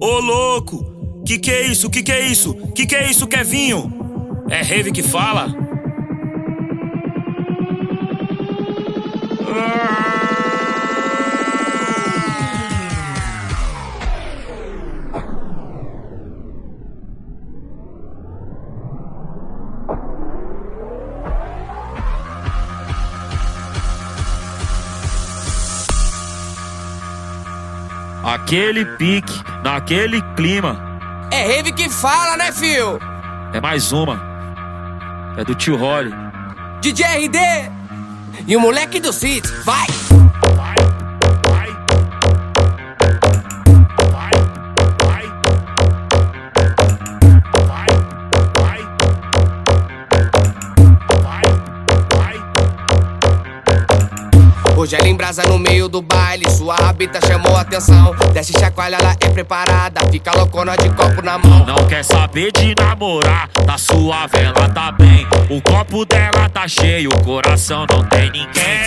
Ô louco, que que é isso? Que que é isso? Que que é isso, Kevinho? É rave que fala? Aquele pique, naquele clima. É rave que fala, né, fio? É mais uma. É do tio Holly. DJ RD e o moleque do City, vai! Hoje ela embrasa no meio do baile, sua rabita chamou a atenção. Desce chacoalha, ela é preparada, fica loucona de copo na mão. Não quer saber de namorar, tá suave, ela tá bem. O copo dela tá cheio, o coração não tem ninguém.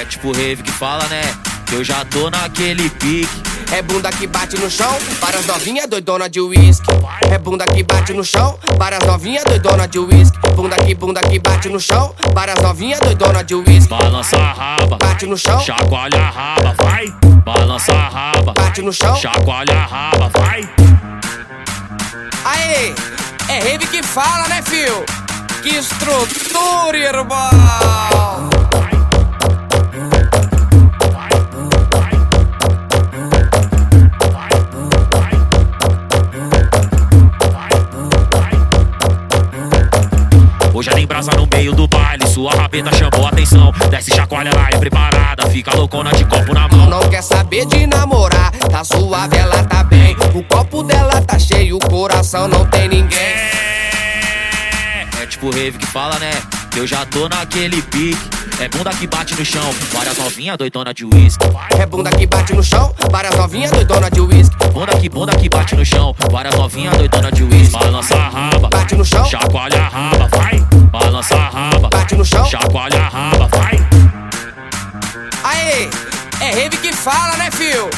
É tipo rave que fala, né? Que eu já tô naquele pique. É bunda que bate no chão, para as novinhas doidona de uísque. É bunda que bate no chão, para as novinhas doidona de uísque. Bunda que bunda que bate no chão, para as novinhas doidona de uísque. Balança a raba, Bate no chão, chacoalha a raba, vai. Balança a raba, bate no chão. chacoalha a raba, vai. Aê, é rave que fala, né, fio? Que estrutura, irmão! Hoje ela embrasa no meio do baile, sua rabeta chamou atenção. Desce chacoalha, ela é preparada, fica loucona de copo na mão. Não quer saber de namorar, tá suave, ela tá bem. O copo dela tá cheio, o coração não tem ninguém. É tipo rave que fala, né? Eu já tô naquele pique. É bunda que bate no chão, várias novinhas doidona de uísque. É bunda que bate no chão, para as novinhas doidona de uísque. Bunda que bunda que bate no chão, várias novinhas doidona de uísque. Balança a raba, Bate no chão, chacoalha a raba, no chão. chacoalha a raba, vai. Aê, é rave que fala, né, fio?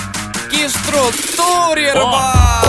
Que estrutura, irmão!